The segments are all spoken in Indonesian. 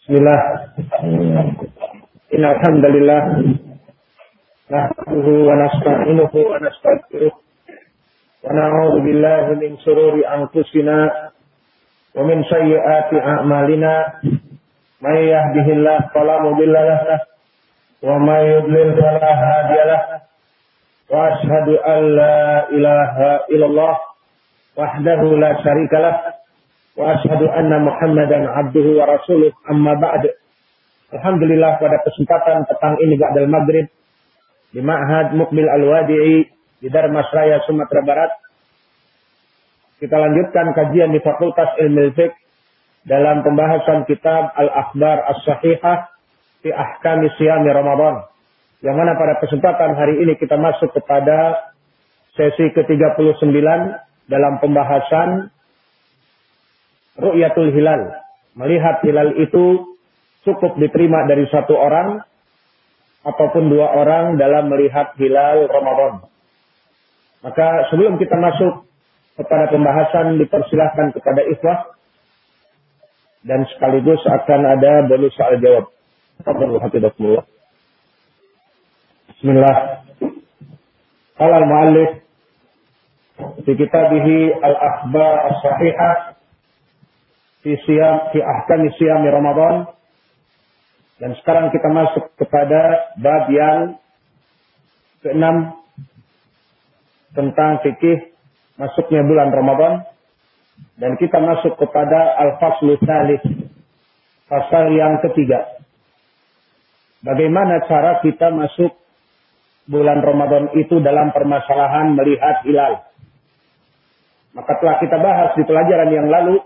Bismillah. Innal hamdalillah nahmaduhu wa nasta'inuhu wa nastaghfiruh wa shururi anfusina wa a'malina. May yahdihillahu fala mudilla lahu wa may yudlil wa ashhadu an la ilaha illallah wahdahu la anna Muhammadan abduhu wa rasuluh amma ba'd Alhamdulillah pada kesempatan petang ini ba'dal maghrib di Ma'had Mukbil Al-Wadi'i di Darmasraya Sumatera Barat. Kita lanjutkan kajian di Fakultas Ilmu Fiqh dalam pembahasan kitab Al-Akhbar As-Sahihah fi Ahkam Siyam Ramadan yang mana pada kesempatan hari ini kita masuk kepada sesi ke-39 dalam pembahasan Ru'yatul Hilal. Melihat hilal itu cukup diterima dari satu orang ataupun dua orang dalam melihat hilal Ramadan. Maka sebelum kita masuk kepada pembahasan dipersilahkan kepada ikhwah dan sekaligus akan ada bonus soal jawab. Bismillah. Qala al-muallif fi kitabih al-akhbar as-sahihah fi siyam fi ahkam siyam Ramadan dan sekarang kita masuk kepada bab yang keenam tentang fikih masuknya bulan Ramadan dan kita masuk kepada al-faslu tsalits pasal yang ketiga. Bagaimana cara kita masuk bulan Ramadan itu dalam permasalahan melihat hilal? Maka telah kita bahas di pelajaran yang lalu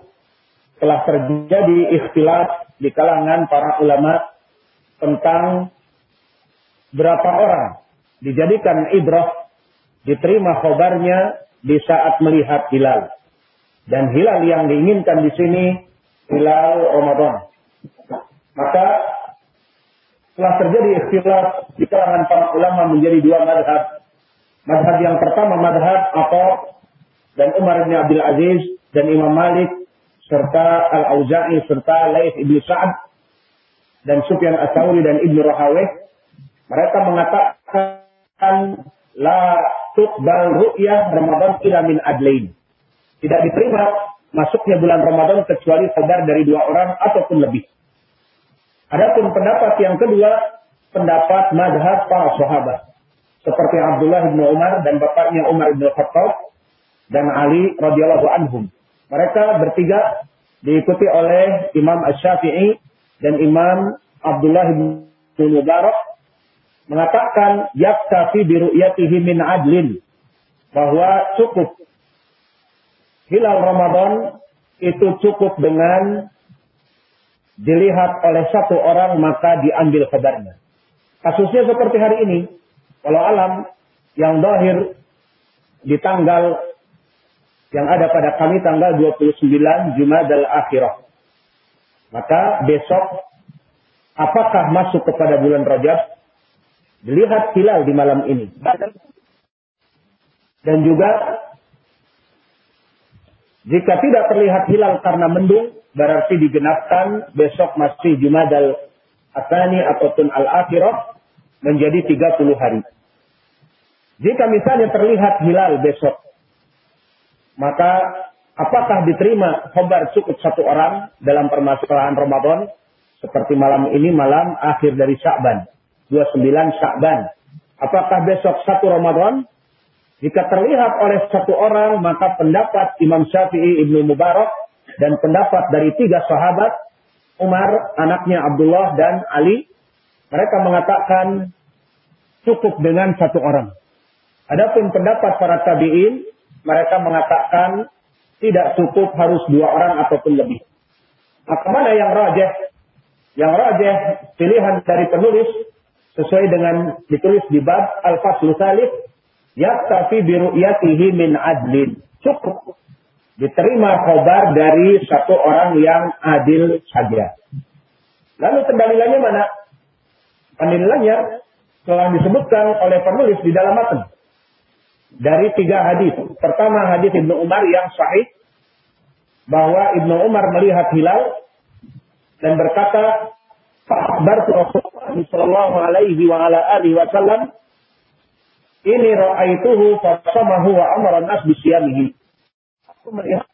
telah terjadi ikhtilaf di kalangan para ulama tentang berapa orang dijadikan ibrah, diterima khobarnya di saat melihat hilal. Dan hilal yang diinginkan di sini hilal Ramadan. Maka telah terjadi ikhtilaf di kalangan para ulama menjadi dua madhab. Madhab yang pertama madhab atau dan Umar bin Abdul Aziz dan Imam Malik serta Al-Auza'i serta Laith ibn Sa'ad dan Sufyan Ats-Tsauri dan Ibnu Rahawih mereka mengatakan la tuqbal ru'yah Ramadan ila min adlain. Tidak diterima masuknya bulan Ramadan kecuali kabar dari dua orang ataupun lebih. Adapun pendapat yang kedua, pendapat madhab para sahabat. Seperti Abdullah bin Umar dan bapaknya Umar bin Khattab dan Ali radhiyallahu anhum. Mereka bertiga diikuti oleh Imam Asy-Syafi'i dan Imam Abdullah bin Mubarak mengatakan yaktafi biru'yatihi min adlin bahwa cukup hilal Ramadan itu cukup dengan dilihat oleh satu orang maka diambil kabarnya. Kasusnya seperti hari ini. Kalau alam yang dohir di tanggal yang ada pada kami tanggal 29 Jumadal Akhirah. Maka besok apakah masuk kepada bulan Rajab? Dilihat hilal di malam ini. Dan juga jika tidak terlihat hilal karena mendung, berarti digenapkan besok masih Jumadal Asani ataupun Al-Akhirah menjadi 30 hari. Jika misalnya terlihat hilal besok, maka Apakah diterima khobar cukup satu orang dalam permasalahan Ramadan? Seperti malam ini malam akhir dari Sya'ban. 29 Sya'ban. Apakah besok satu Ramadan? Jika terlihat oleh satu orang, maka pendapat Imam Syafi'i Ibnu Mubarak dan pendapat dari tiga sahabat, Umar, anaknya Abdullah dan Ali, mereka mengatakan cukup dengan satu orang. Adapun pendapat para tabi'in, mereka mengatakan tidak cukup harus dua orang ataupun lebih. Maka mana yang rajah? Yang rajah pilihan dari penulis sesuai dengan ditulis di bab Al-Faslu Salif yaktafi biru'yatihi min adlin. Cukup diterima khobar dari satu orang yang adil saja. Lalu pendalilannya mana? Pendalilannya telah disebutkan oleh penulis di dalam matan dari tiga hadis. Pertama hadis Ibnu Umar yang sahih bahwa Ibnu Umar melihat hilal dan berkata, "Akhbartu Rasulullah sallallahu alaihi wa ala alihi wasallam ini ra'aituhu fasamahu wa amara nas bisyamihi." Aku melihat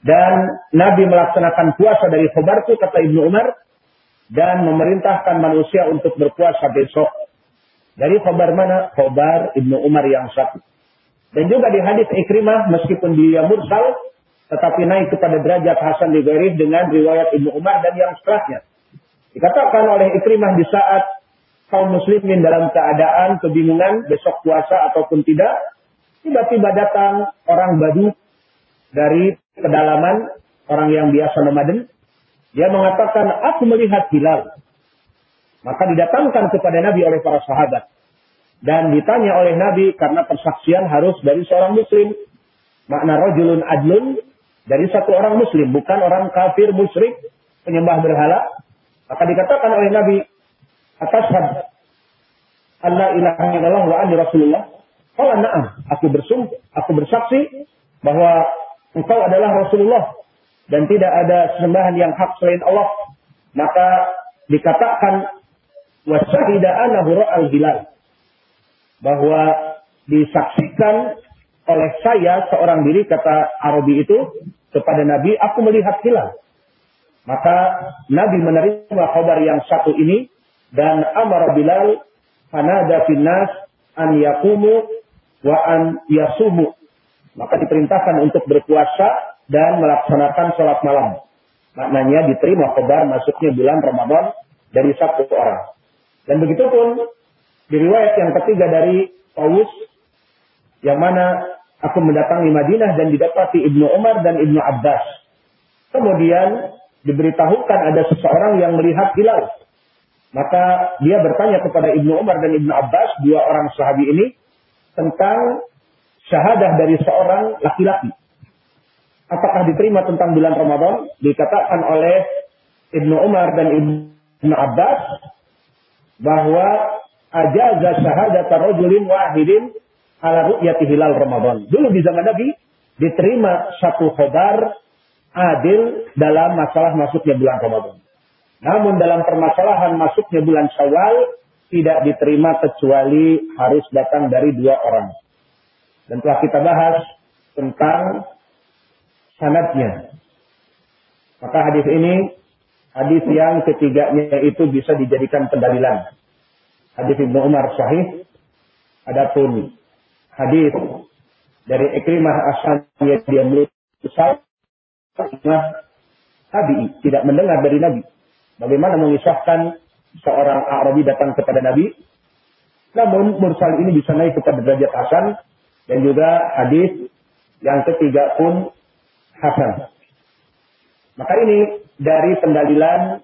dan Nabi melaksanakan puasa dari Khobartu kata Ibnu Umar dan memerintahkan manusia untuk berpuasa besok. Dari Khobar mana? Khobar Ibnu Umar yang satu. Dan juga di hadis Ikrimah meskipun dia mursal tetapi naik kepada derajat Hasan di dengan riwayat Ibnu Umar dan yang setelahnya. Dikatakan oleh Ikrimah di saat kaum muslimin dalam keadaan kebingungan besok puasa ataupun tidak, tiba-tiba datang orang badu dari kedalaman, orang yang biasa nomaden, dia mengatakan, aku melihat hilal. Maka didatangkan kepada Nabi oleh para sahabat. Dan ditanya oleh Nabi karena persaksian harus dari seorang muslim. Makna rojulun adlun dari satu orang muslim, bukan orang kafir musyrik penyembah berhala. Maka dikatakan oleh Nabi, atas Allah ilaha illallah wa ani Rasulullah. Kalau na'am, aku bersumpah, aku bersaksi bahwa engkau adalah Rasulullah dan tidak ada sembahan yang hak selain Allah. Maka dikatakan wasahida hilal bahwa disaksikan oleh saya seorang diri kata Arabi itu kepada Nabi, aku melihat hilal. Maka Nabi menerima kabar yang satu ini dan amar Bilal fanada finnas an yakumu wa an yasumu. Maka diperintahkan untuk berpuasa dan melaksanakan sholat malam. Maknanya diterima kabar masuknya bulan Ramadan dari satu orang. Dan begitu pun di riwayat yang ketiga dari Paulus yang mana Aku mendatangi Madinah dan didapati Ibnu Umar dan Ibnu Abbas. Kemudian diberitahukan ada seseorang yang melihat hilal. Maka dia bertanya kepada Ibnu Umar dan Ibnu Abbas, dua orang sahabi ini, tentang syahadah dari seorang laki-laki. Apakah diterima tentang bulan Ramadan? Dikatakan oleh Ibnu Umar dan Ibnu Abbas bahwa ajaza syahadat rajulin wahidin ala ru'yati hilal Ramadan. Dulu di zaman Nabi diterima satu khobar adil dalam masalah masuknya bulan Ramadan. Namun dalam permasalahan masuknya bulan Syawal tidak diterima kecuali harus datang dari dua orang. Dan telah kita bahas tentang sanadnya. Maka hadis ini hadis yang ketiganya itu bisa dijadikan pendalilan. Hadis Ibnu Umar sahih. Adapun hadis dari Ikrimah asalnya dia Ikrimah tabi'i tidak mendengar dari Nabi. Bagaimana mengisahkan seorang Arabi datang kepada Nabi. Namun mursal ini bisa naik kepada derajat Hasan dan juga hadis yang ketiga pun Hasan. Maka ini dari pendalilan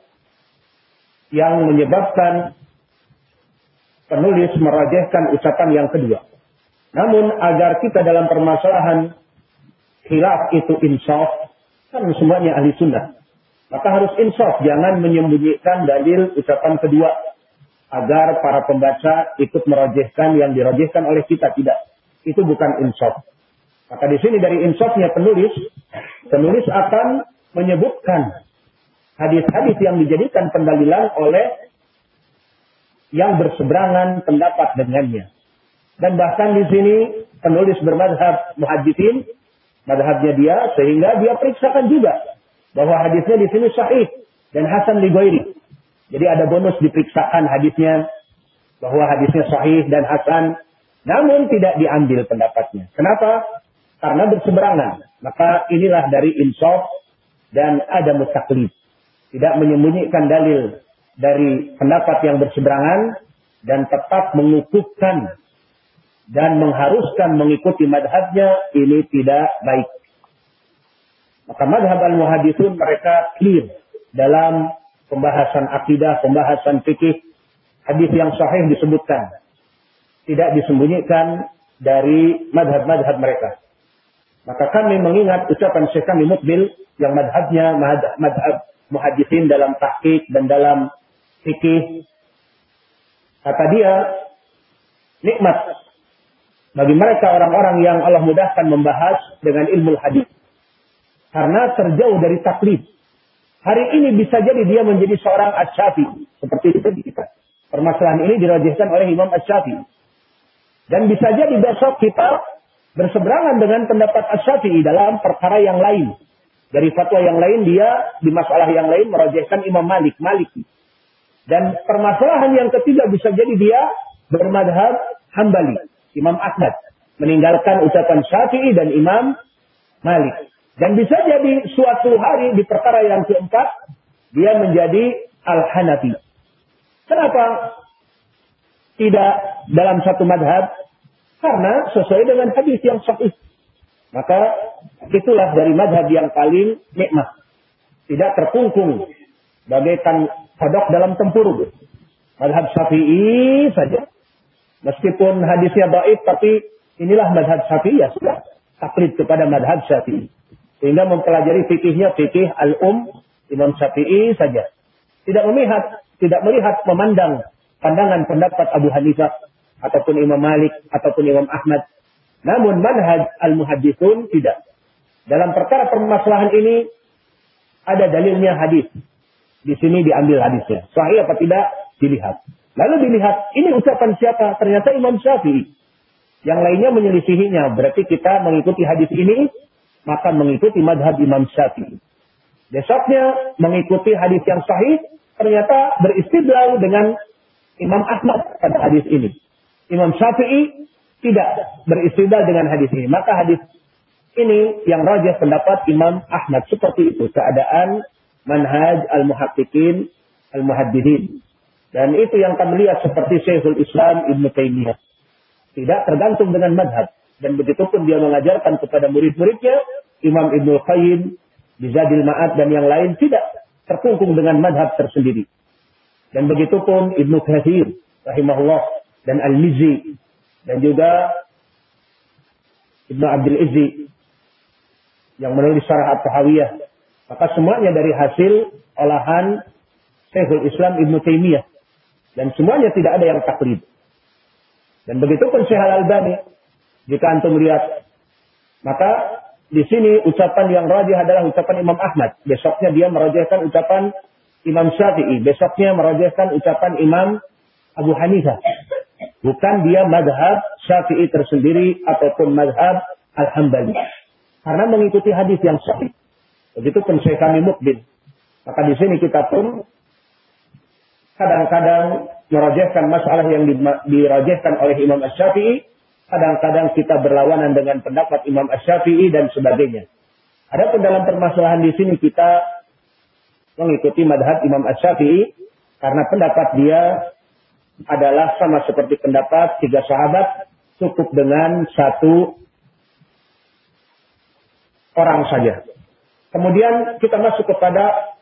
yang menyebabkan penulis merajahkan ucapan yang kedua. Namun agar kita dalam permasalahan khilaf itu insaf, kan semuanya ahli sunnah. Maka harus insaf, jangan menyembunyikan dalil ucapan kedua. Agar para pembaca ikut merojehkan yang dirojehkan oleh kita. Tidak. Itu bukan insaf. Maka di sini dari insafnya penulis, penulis akan menyebutkan hadis-hadis yang dijadikan pendalilan oleh yang berseberangan pendapat dengannya. Dan bahkan di sini penulis bermadhab muhadithin, madhabnya dia, sehingga dia periksakan juga bahwa hadisnya di sini sahih dan hasan li Jadi ada bonus diperiksakan hadisnya bahwa hadisnya sahih dan hasan, namun tidak diambil pendapatnya. Kenapa? Karena berseberangan. Maka inilah dari insaf dan ada mutaklid. Tidak menyembunyikan dalil dari pendapat yang berseberangan dan tetap mengukuhkan dan mengharuskan mengikuti madhabnya ini tidak baik. Maka madhab al-muhadithun mereka clear dalam pembahasan akidah, pembahasan fikih, hadis yang sahih disebutkan. Tidak disembunyikan dari madhab-madhab mereka. Maka kami mengingat ucapan Syekh kami Mukbil yang madhabnya madhab, madhab muhadithin dalam tahqiq dan dalam fikih. Kata dia, nikmat bagi mereka orang-orang yang Allah mudahkan membahas dengan ilmu hadis. Karena terjauh dari taklid. Hari ini bisa jadi dia menjadi seorang asyafi. Seperti itu kita. Permasalahan ini dirajihkan oleh Imam Asyafi. Dan bisa jadi besok kita berseberangan dengan pendapat Asyafi'i dalam perkara yang lain. Dari fatwa yang lain dia di masalah yang lain merajihkan Imam Malik, Maliki. Dan permasalahan yang ketiga bisa jadi dia bermadhab Hambali, Imam Ahmad. Meninggalkan ucapan Syafi'i dan Imam Malik. Dan bisa jadi suatu hari di perkara yang keempat, dia menjadi Al-Hanafi. Kenapa tidak dalam satu madhab? Karena sesuai dengan hadis yang sahih. Maka itulah dari madhab yang paling nikmat. Tidak terkungkung bagaikan kodok dalam tempurung. Madhab syafi'i saja. Meskipun hadisnya baik, tapi inilah madhab syafi'i ya sudah. Taklid kepada madhab syafi'i. Sehingga mempelajari fikihnya fikih al-um Imam Syafi'i saja. Tidak melihat tidak melihat memandang pandangan pendapat Abu Hanifah ataupun Imam Malik ataupun Imam Ahmad. Namun manhaj al-muhaddithun tidak. Dalam perkara permasalahan ini ada dalilnya hadis. Di sini diambil hadisnya. Sahih apa tidak dilihat. Lalu dilihat ini ucapan siapa? Ternyata Imam Syafi'i. Yang lainnya menyelisihinya. Berarti kita mengikuti hadis ini maka mengikuti madhab Imam Syafi'i. Besoknya mengikuti hadis yang sahih ternyata beristidlal dengan Imam Ahmad pada hadis ini. Imam Syafi'i tidak beristidlal dengan hadis ini. Maka hadis ini yang rajah pendapat Imam Ahmad seperti itu keadaan manhaj al-muhaqqiqin al-muhaddidin. Dan itu yang kami lihat seperti Syekhul Islam Ibn Taimiyah. Tidak tergantung dengan madhab. Dan begitu pun dia mengajarkan kepada murid-muridnya, Imam Ibn Qayyim, Bizadil Ma'ad dan yang lain tidak terkungkung dengan madhab tersendiri. Dan begitu pun Ibnu Kathir, rahimahullah, dan Al-Mizi, dan juga Ibnu Abdul Izzi, yang menulis syarah At-Tahawiyah. Maka semuanya dari hasil olahan Syekhul Islam Ibnu Taimiyah. Dan semuanya tidak ada yang taklid. Dan begitu pun Syekh Al-Albani. Jika antum lihat, maka di sini ucapan yang rajih adalah ucapan Imam Ahmad. Besoknya dia merajihkan ucapan Imam Syafi'i. Besoknya merajihkan ucapan Imam Abu Hanifah. Bukan dia madhab Syafi'i tersendiri ataupun madhab Al-Hambali. Karena mengikuti hadis yang sahih. Begitu pun Syekh kami mukbin. Maka di sini kita pun kadang-kadang merajihkan masalah yang dirajihkan oleh Imam Syafi'i Kadang-kadang kita berlawanan dengan pendapat Imam Ash-Syafi'i dan sebagainya. Adapun dalam permasalahan di sini kita mengikuti madhab Imam Ash-Syafi'i karena pendapat dia adalah sama seperti pendapat tiga sahabat cukup dengan satu orang saja. Kemudian kita masuk kepada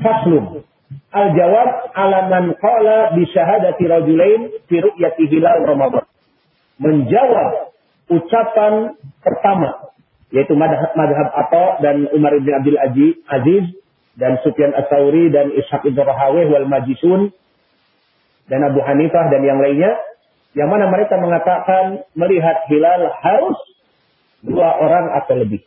faslun. Al-jawab ala man qala bi syahadati rajulain fi ru'yati hilal Ramadan menjawab ucapan pertama yaitu madhab, madhab Atta dan Umar bin Abdul Aziz dan Sufyan As-Sauri dan Ishaq bin Rahawih wal Majisun dan Abu Hanifah dan yang lainnya yang mana mereka mengatakan melihat hilal harus dua orang atau lebih.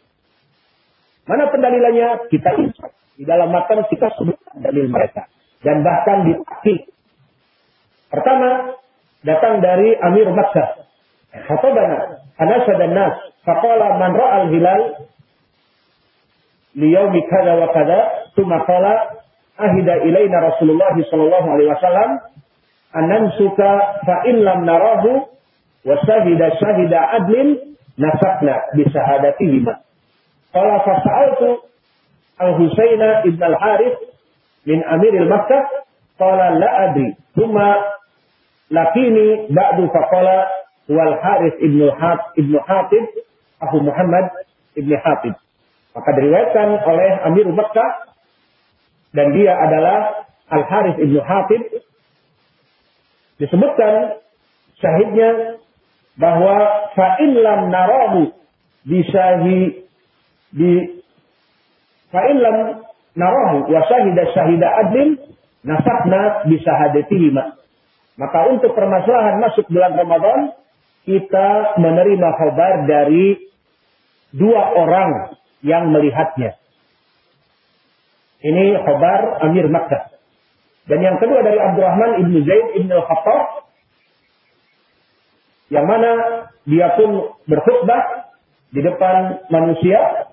Mana pendalilannya? Kita ingat. Di dalam matan kita sebutkan dalil mereka. Dan bahkan dipakai. Pertama, datang dari Amir Makkah. Khatabana, Anas dan Nas. Faqala man ro'al hilal liyaumi kada wa kada. Tumakola. ahida ilayna Rasulullah sallallahu alaihi wasallam anamsuka fa lam narahu wa syahida syahida adlin nasakna bisahadati himat. Kalau fasa'altu Al-Husaina ibn al-Harith min Amiril Makkah kala la adri. Thumma lakini ba'du faqala wal Harith ibn Hat ibn Hatib Abu Muhammad ibn Hatib. Maka diriwayatkan oleh Amir Makkah dan dia adalah Al Harith ibn Hatib. Disebutkan syahidnya bahwa fa in lam narahu bisahi di fa'in lam narahu wa syahida syahida adlin nasakna bisahadatihima. Maka untuk permasalahan masuk bulan Ramadan kita menerima khabar dari dua orang yang melihatnya. Ini khabar Amir Makkah. Dan yang kedua dari Abdurrahman ibnu Zaid ibnu Khattab yang mana dia pun berkhutbah di depan manusia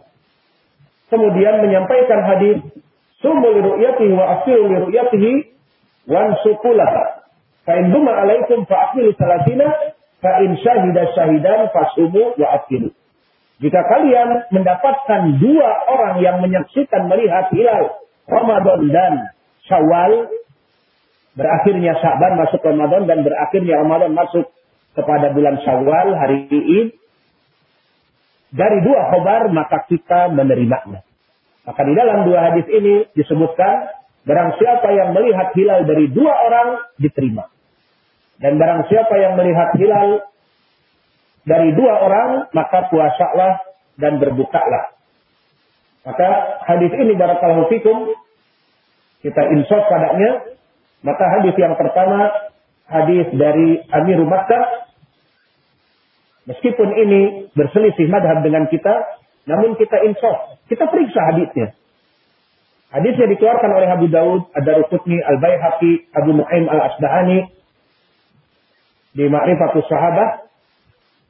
kemudian menyampaikan hadis sumul ru'yatihi wa afiru li ru'yatihi wan sukulah fa in duma alaikum fa afilu salasina fa in syahida syahidan fasumu wa afilu jika kalian mendapatkan dua orang yang menyaksikan melihat hilal Ramadan dan Syawal berakhirnya Syaban masuk Ramadan dan berakhirnya Ramadan masuk kepada bulan Syawal hari Id dari dua khobar maka kita menerimanya. Maka di dalam dua hadis ini disebutkan barang siapa yang melihat hilal dari dua orang diterima. Dan barang siapa yang melihat hilal dari dua orang maka puasalah dan berbukalah. Maka hadis ini barakallahu fikum kita insaf padanya. Maka hadis yang pertama hadis dari Amirul Makkah meskipun ini berselisih madhab dengan kita, namun kita insaf, kita periksa hadisnya. Hadisnya dikeluarkan oleh Abu Daud, Ad-Darqutni, Al-Baihaqi, Abu Nuaim Al-Asbahani di Ma'rifatus Sahabah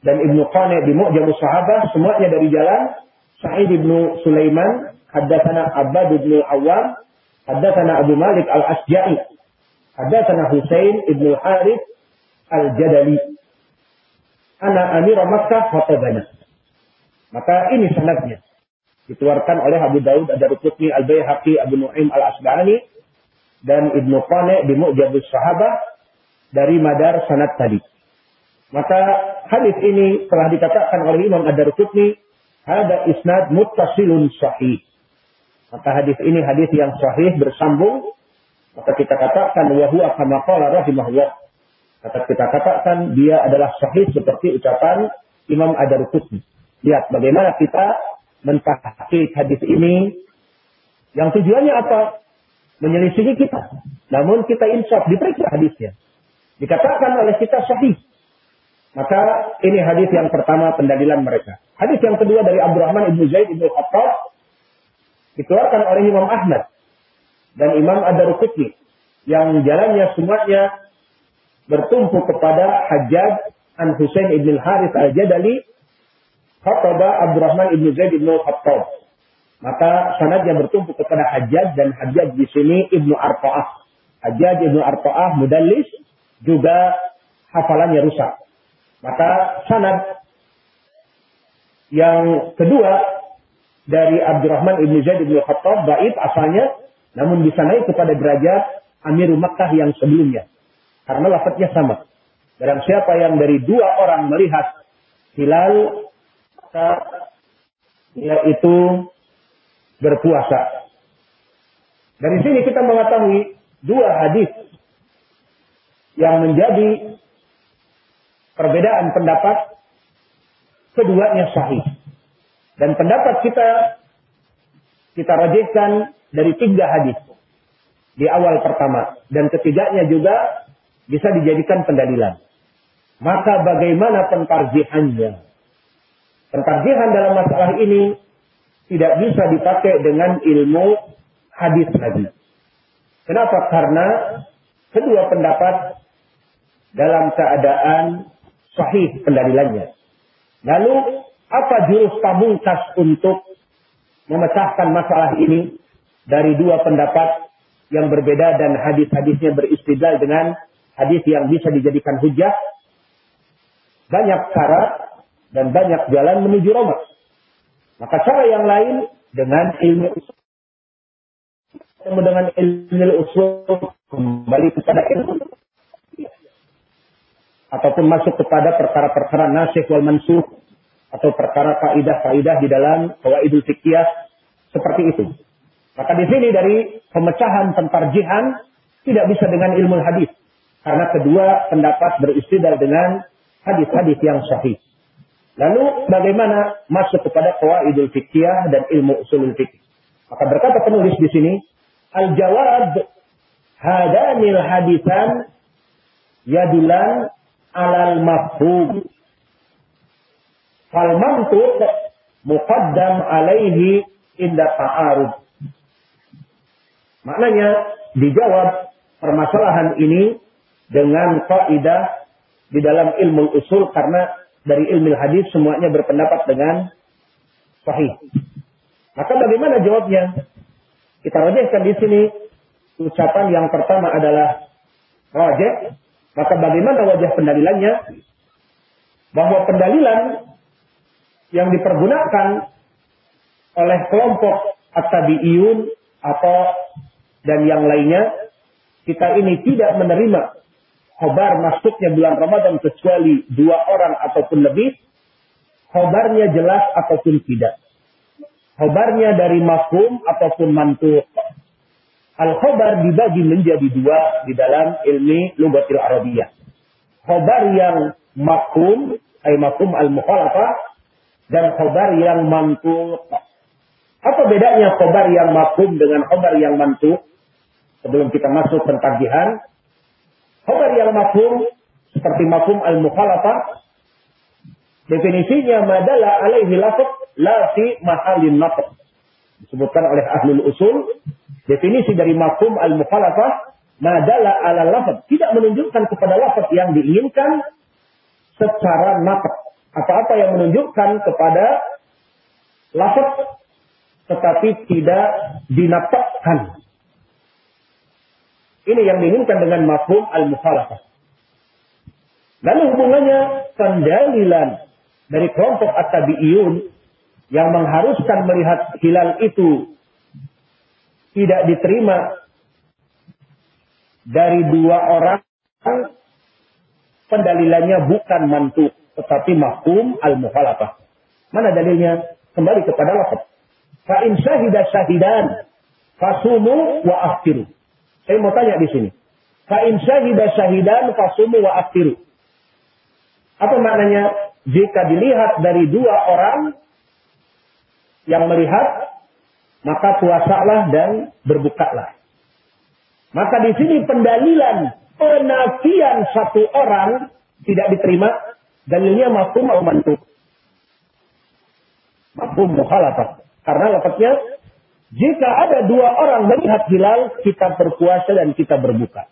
dan Ibnu Qani di Mu'jamus Sahabah, semuanya dari jalan Sa'id ibnu Sulaiman, haddatsana Abbad ibnu Awam, haddatsana Abu Malik Al-Asja'i, haddatsana Husain ibnu Harith Al-Jadali. Ana Amir Makkah Fatabana. Maka ini sanadnya. Dikeluarkan oleh Abu Daud, ada Rukutni, Al-Bayhaqi, Abu Nu'im Al-Asbahani, dan Ibnu Qane di Mu'jabus Sahabah dari madar sanad tadi. Maka hadis ini telah dikatakan oleh Imam Ad-Darqutni ada isnad muttasilun sahih. Maka hadis ini hadis yang sahih bersambung. Maka kita katakan wahyu kama qala rahimahullah. Kata kita katakan dia adalah sahih seperti ucapan Imam Ad-Darqutni. Lihat bagaimana kita mentahqiq hadis ini yang tujuannya apa? Menyelisihi kita. Namun kita insaf, diperiksa hadisnya. Dikatakan oleh kita sahih. Maka ini hadis yang pertama pendalilan mereka. Hadis yang kedua dari Abdurrahman ibnu Zaid ibnu Khattab dikeluarkan oleh Imam Ahmad dan Imam Ad-Darqutni yang jalannya semuanya bertumpu kepada Hajjaj an Husain ibn Harith al-Jadali khataba Abdurrahman ibnu Zaid ibnu Khattab. Maka sanadnya bertumpu kepada Hajjaj dan Hajjaj di sini ibnu Arqaah. Hajjaj ibnu Arqaah mudallis juga hafalannya rusak. Maka sanad yang kedua dari Abdurrahman ibn Zaid ibn Khattab baik asalnya namun bisa naik kepada derajat Amirul Makkah yang sebelumnya. Karena lafadznya sama. Dan siapa yang dari dua orang melihat hilal maka yaitu berpuasa. Dari sini kita mengetahui dua hadis yang menjadi perbedaan pendapat keduanya sahih. Dan pendapat kita kita rajihkan dari tiga hadis di awal pertama dan ketiganya juga bisa dijadikan pendalilan. Maka bagaimana pentarjihannya? Pentarjihan dalam masalah ini tidak bisa dipakai dengan ilmu hadis lagi. Kenapa? Karena kedua pendapat dalam keadaan sahih pendalilannya. Lalu apa jurus pamungkas untuk memecahkan masalah ini dari dua pendapat yang berbeda dan hadis-hadisnya beristidlal dengan hadis yang bisa dijadikan hujah? Banyak cara dan banyak jalan menuju Roma. Maka cara yang lain dengan ilmu usul. Dengan ilmu usul kembali kepada ilmu ataupun masuk kepada perkara-perkara nasikh wal mansukh atau perkara kaidah-kaidah di dalam qawaidul fiqhiyah seperti itu. Maka di sini dari pemecahan pentarjihan tidak bisa dengan ilmu hadis karena kedua pendapat beristidal dengan hadis-hadis yang sahih. Lalu bagaimana masuk kepada qawaidul fiqhiyah dan ilmu usulul fiqh? Maka berkata penulis di sini, al-jawab hadanil hadisan yadulan alal mafhum. Fal mantuq muqaddam alaihi inda ta'arud. Maknanya dijawab permasalahan ini dengan kaidah di dalam ilmu usul karena dari ilmu hadis semuanya berpendapat dengan sahih. Maka bagaimana jawabnya? Kita rajahkan di sini ucapan yang pertama adalah rajah. Maka bagaimana wajah pendalilannya? Bahwa pendalilan yang dipergunakan oleh kelompok at-tabi'iyun atau dan yang lainnya kita ini tidak menerima khobar masuknya bulan Ramadan kecuali dua orang ataupun lebih khobarnya jelas ataupun tidak khobarnya dari mafhum ataupun mantu Al-khobar dibagi menjadi dua di dalam ilmi lugatil Arabiyah. Khobar yang mafhum, ay mafhum al-mukhalafah, dan khobar yang mantu. Apa bedanya khobar yang mafhum dengan khobar yang mantu? Sebelum kita masuk pentagihan, khobar yang mafhum seperti mafhum al-mukhalafah, definisinya madala alaihi lafad la fi mahalin nafad. Disebutkan oleh ahlul usul, Definisi dari mafhum al-mukhalafah madala ala lafaz tidak menunjukkan kepada lafaz yang diinginkan secara nafas. Apa-apa yang menunjukkan kepada lafaz tetapi tidak dinapakkan. Ini yang diinginkan dengan mafhum al-mukhalafah. Lalu hubungannya pendalilan dari kelompok at-tabi'iyun yang mengharuskan melihat hilal itu tidak diterima dari dua orang pendalilannya bukan mantu tetapi mahkum al-mukhalafah. Mana dalilnya? Kembali kepada lafaz. Fa in syahida syahidan fasumu wa aftiru. Saya mau tanya di sini. Fa in syahida syahidan fasumu wa aftiru. Apa maknanya? Jika dilihat dari dua orang yang melihat maka puasalah dan berbukalah. Maka di sini pendalilan penafian satu orang tidak diterima, dalilnya mafhum atau mantuk. Mafhum mukhalafah. Karena lafaznya jika ada dua orang melihat hilal, kita berpuasa dan kita berbuka.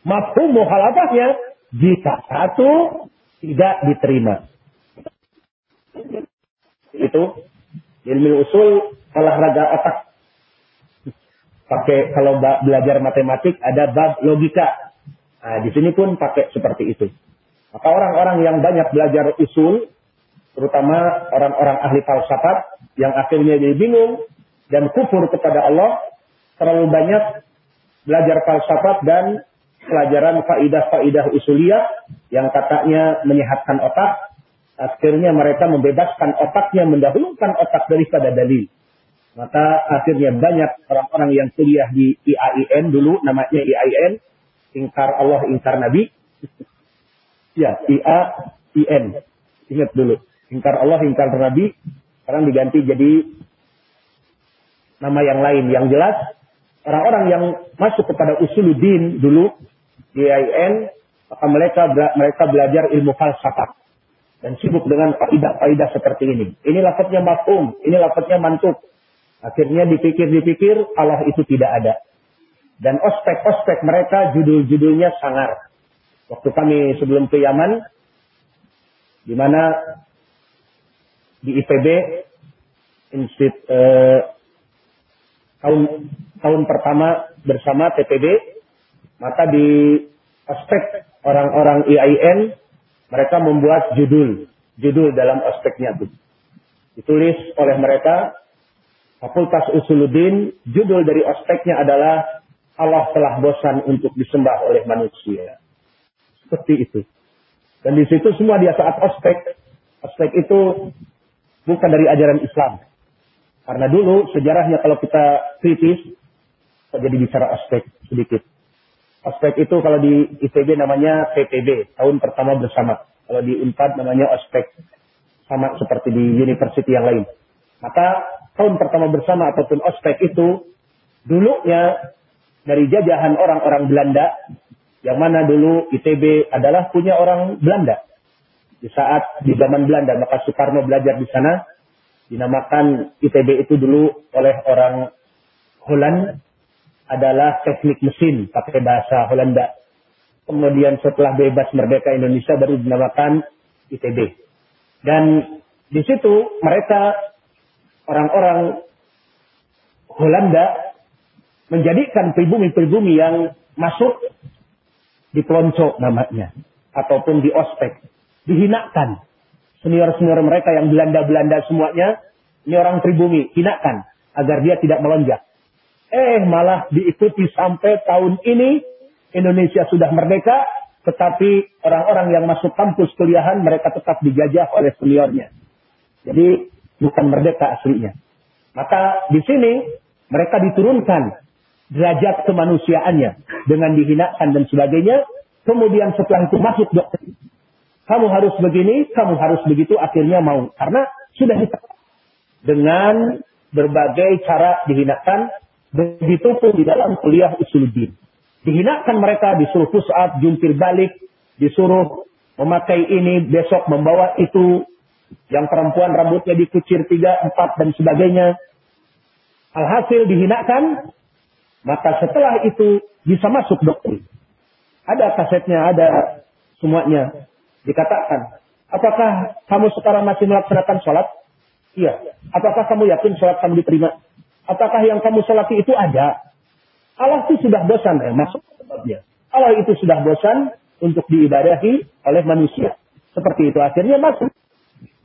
Mafhum mukhalafahnya jika satu tidak diterima. Itu ilmu usul olahraga otak. Pakai kalau belajar matematik ada bab logika. Nah, di sini pun pakai seperti itu. Maka orang-orang yang banyak belajar usul, terutama orang-orang ahli falsafat yang akhirnya jadi bingung dan kufur kepada Allah, terlalu banyak belajar falsafat dan pelajaran faidah-faidah usuliyah yang katanya menyehatkan otak, akhirnya mereka membebaskan otaknya mendahulukan otak daripada dalil. Maka akhirnya banyak orang-orang yang kuliah di IAIN dulu, namanya IAIN, ingkar Allah, ingkar Nabi. ya, IAIN. Ingat dulu. Ingkar Allah, ingkar Nabi. Sekarang diganti jadi nama yang lain. Yang jelas, orang-orang yang masuk kepada usuluddin dulu, di IAIN, maka mereka mereka belajar ilmu falsafah dan sibuk dengan faidah-faidah seperti ini. Ini lafadznya mafhum, ini lafadznya mantuk. Akhirnya dipikir-dipikir Allah itu tidak ada. Dan ospek-ospek mereka judul-judulnya sangar. Waktu kami sebelum ke Yaman, di mana di IPB, institut eh, tahun tahun pertama bersama TPB, maka di ospek orang-orang IAIN mereka membuat judul, judul dalam ospeknya itu. Ditulis oleh mereka Fakultas Usuluddin, judul dari ospeknya adalah Allah telah bosan untuk disembah oleh manusia. Seperti itu. Dan di situ semua dia saat ospek. Ospek itu bukan dari ajaran Islam. Karena dulu sejarahnya kalau kita kritis, kok jadi bicara ospek sedikit. Ospek itu kalau di ITB namanya PPB, tahun pertama bersama. Kalau di UNPAD namanya ospek, sama seperti di university yang lain. Maka tahun pertama bersama ataupun ospek itu dulunya dari jajahan orang-orang Belanda yang mana dulu ITB adalah punya orang Belanda. Di saat di zaman Belanda maka Soekarno belajar di sana dinamakan ITB itu dulu oleh orang Holland adalah teknik mesin pakai bahasa Holanda. Kemudian setelah bebas merdeka Indonesia baru dinamakan ITB. Dan di situ mereka orang-orang Holanda menjadikan pribumi-pribumi yang masuk di pelonco namanya ataupun di ospek dihinakan senior-senior mereka yang Belanda-Belanda semuanya ini orang pribumi hinakan agar dia tidak melonjak eh malah diikuti sampai tahun ini Indonesia sudah merdeka tetapi orang-orang yang masuk kampus kuliahan mereka tetap dijajah oleh seniornya jadi bukan merdeka aslinya maka di sini mereka diturunkan derajat kemanusiaannya dengan dihinakan dan sebagainya. Kemudian setelah itu masuk dokter. Kamu harus begini, kamu harus begitu, akhirnya mau. Karena sudah ditekan dengan berbagai cara dihinakan. Begitu pun di dalam kuliah usuluddin. Dihinakan mereka, disuruh pusat, jungkir balik, disuruh memakai ini, besok membawa itu. Yang perempuan rambutnya dikucir tiga, empat, dan sebagainya. Alhasil dihinakan, maka setelah itu bisa masuk doktrin. Ada kasetnya, ada semuanya. Dikatakan, apakah kamu sekarang masih melaksanakan sholat? Iya. Apakah kamu yakin sholat kamu diterima? Apakah yang kamu sholati itu ada? Allah itu sudah bosan, eh, masuk sebabnya. Allah itu sudah bosan untuk diibadahi oleh manusia. Seperti itu akhirnya masuk.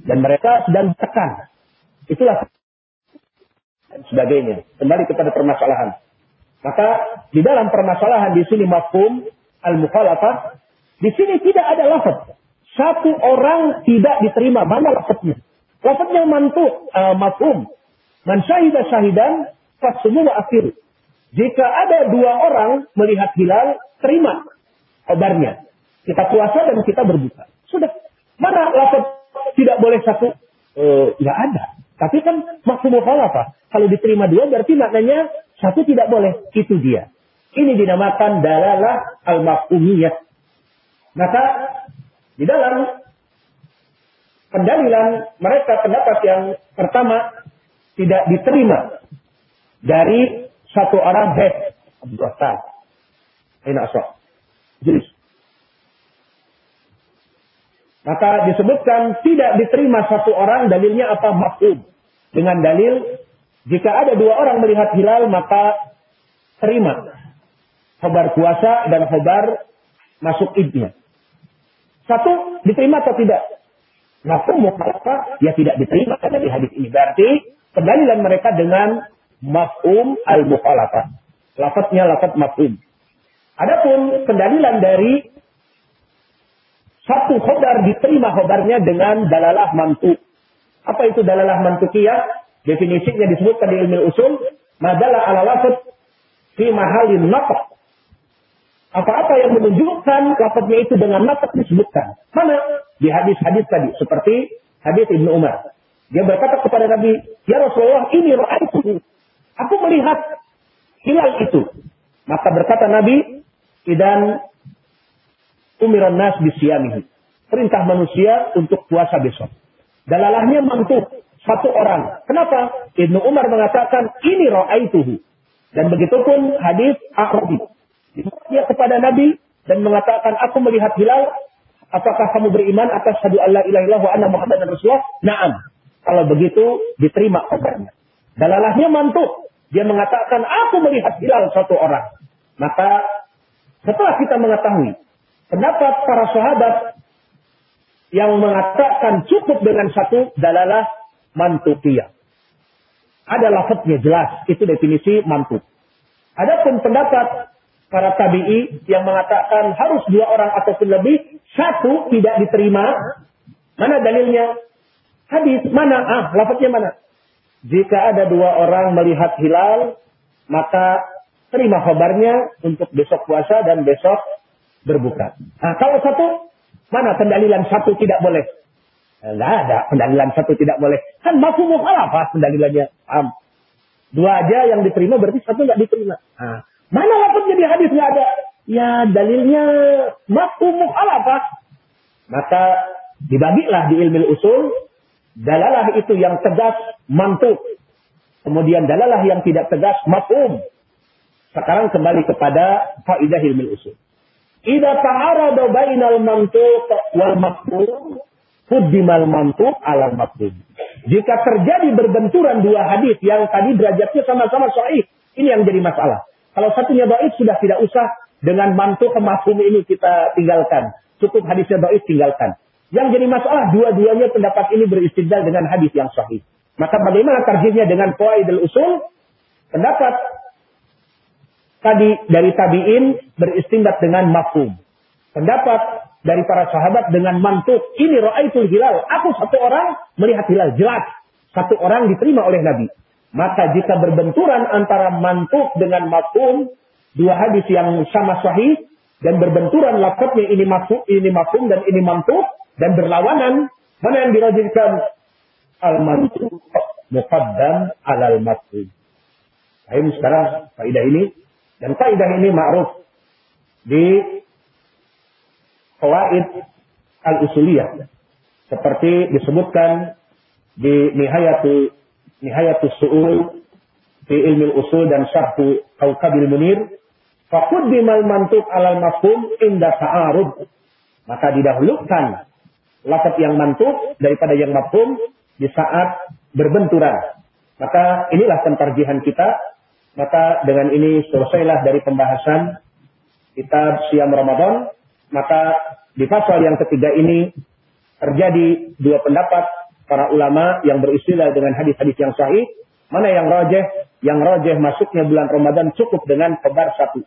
Dan mereka sedang tekan. Itulah dan sebagainya. Kembali kepada permasalahan. Maka di dalam permasalahan di sini mafhum al-mukhalafah, di sini tidak ada lafaz. Satu orang tidak diterima mana lafaznya. Lafaznya mantu uh, mafhum. Man syahidah syahidan semua akhir. Jika ada dua orang melihat hilal, terima kabarnya. Kita puasa dan kita berbuka. Sudah. Mana lafaz tidak boleh satu? Uh, ya ada. Tapi kan mafhum mukhalafah. Kalau diterima dua berarti maknanya satu tidak boleh, itu dia. Ini dinamakan dalalah al-mafhumiyah. Maka di dalam pendalilan mereka pendapat yang pertama tidak diterima dari satu orang bed Abdul Ini Jelas. Maka disebutkan tidak diterima satu orang dalilnya apa mafhum. Dengan dalil jika ada dua orang melihat hilal maka terima khobar puasa dan khobar masuk idnya. Satu diterima atau tidak? Mafhum mukhalafah ya tidak diterima di hadis ini. Berarti pendalilan mereka dengan mafhum al-mukhalafah. Lafaznya lafaz mafhum. Adapun pendalilan dari satu khobar diterima khobarnya dengan dalalah mantu. Apa itu dalalah mantukiyah? Definisinya disebutkan di ilmu usul, madalah ala lafad fi mahalin nafas. Apa-apa yang menunjukkan lafadznya itu dengan nafas disebutkan. Mana? Di hadis-hadis tadi. Seperti hadis Ibnu Umar. Dia berkata kepada Nabi, Ya Rasulullah, ini ra'aitu. Aku melihat hilal itu. Maka berkata Nabi, dan umiran nas bisyamihi. Perintah manusia untuk puasa besok. Dalalahnya mantuk satu orang. Kenapa? Ibnu Umar mengatakan ini ra'aituhu. Dan begitu pun hadis A'rabi. Dia kepada Nabi dan mengatakan aku melihat hilal. Apakah kamu beriman atas hadu Allah ilaha wa anna Muhammad dan Rasulullah? Naam. Kalau begitu diterima kabarnya. Dalalahnya mantuk. Dia mengatakan aku melihat hilal satu orang. Maka setelah kita mengetahui pendapat para sahabat yang mengatakan cukup dengan satu dalalah mantukiyah. Ada lafadznya jelas, itu definisi mantuk. Adapun pendapat para tabi'i yang mengatakan harus dua orang ataupun lebih, satu tidak diterima. Mana dalilnya? Hadis mana? Ah, lafadznya mana? Jika ada dua orang melihat hilal, maka terima kabarnya untuk besok puasa dan besok berbuka. Nah, kalau satu, mana pendalilan satu tidak boleh? Enggak ada pendalilan satu tidak boleh. Kan mafu mukhalafah pendalilannya. Paham? Dua aja yang diterima berarti satu nggak diterima. Nah, mana lafaz jadi hadis nggak ada? Ya dalilnya mafu mukhalafah. Maka dibagilah di ilmu usul dalalah itu yang tegas mantuk. Kemudian dalalah yang tidak tegas mafhum. Sekarang kembali kepada faidah ilmu usul. Ida ta'arada bainal mantuq wal mafhum, Fudimal mantuq ala mafhum. Jika terjadi berbenturan dua hadis yang tadi derajatnya sama-sama sahih, ini yang jadi masalah. Kalau satunya baik sudah tidak usah dengan mantu kemafhum ini kita tinggalkan. Cukup hadisnya baik tinggalkan. Yang jadi masalah dua-duanya pendapat ini beristidlal dengan hadis yang sahih. Maka bagaimana tarjihnya dengan qaidul usul? Pendapat tadi dari tabi'in beristindat dengan mafhum. Pendapat dari para sahabat dengan mantuk. Ini ra'aitul hilal. Aku satu orang melihat hilal jelas. Satu orang diterima oleh Nabi. Maka jika berbenturan antara mantuk dengan mafhum, dua hadis yang sama sahih, dan berbenturan lafadznya ini mafhum, ini mafhum dan ini mantuk, dan berlawanan, mana yang dirajinkan? Al-mantuk muqaddam alal mafhum. Ini sekarang faidah ini dan faidah ini ma'ruf di Fawaid al-usuliyah. Seperti disebutkan di Nihayatu Nihayatu Su'ul fi ilmi usul dan syarhu Kaukabil Munir. Fakuddimal mantuk alal mafhum inda ta'arud. Maka didahulukan lafaz yang mantuk daripada yang mafhum di saat berbenturan. Maka inilah pentarjihan kita. Maka dengan ini selesailah dari pembahasan kitab siam Ramadan maka di pasal yang ketiga ini terjadi dua pendapat para ulama yang beristilah dengan hadis-hadis yang sahih. Mana yang rojeh? Yang rojeh masuknya bulan Ramadan cukup dengan kebar satu.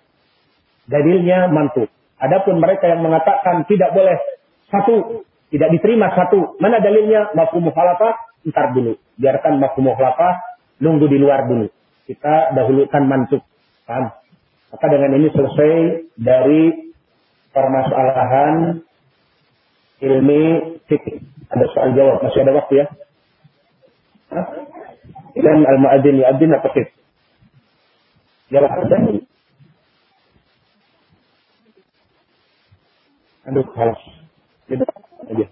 Dalilnya mantu. Adapun mereka yang mengatakan tidak boleh satu, tidak diterima satu. Mana dalilnya? Mafhum mukhalafah, ntar dulu. Biarkan mafhum mukhalafah, nunggu di luar dulu. Kita dahulukan mantuk. Paham? Maka dengan ini selesai dari permasalahan ilmi fikih. Ada soal jawab, masih ada waktu ya? Dan al-muadzin yu'adzin apa kif? Jawab ada. Aduh, halas. Gitu aja.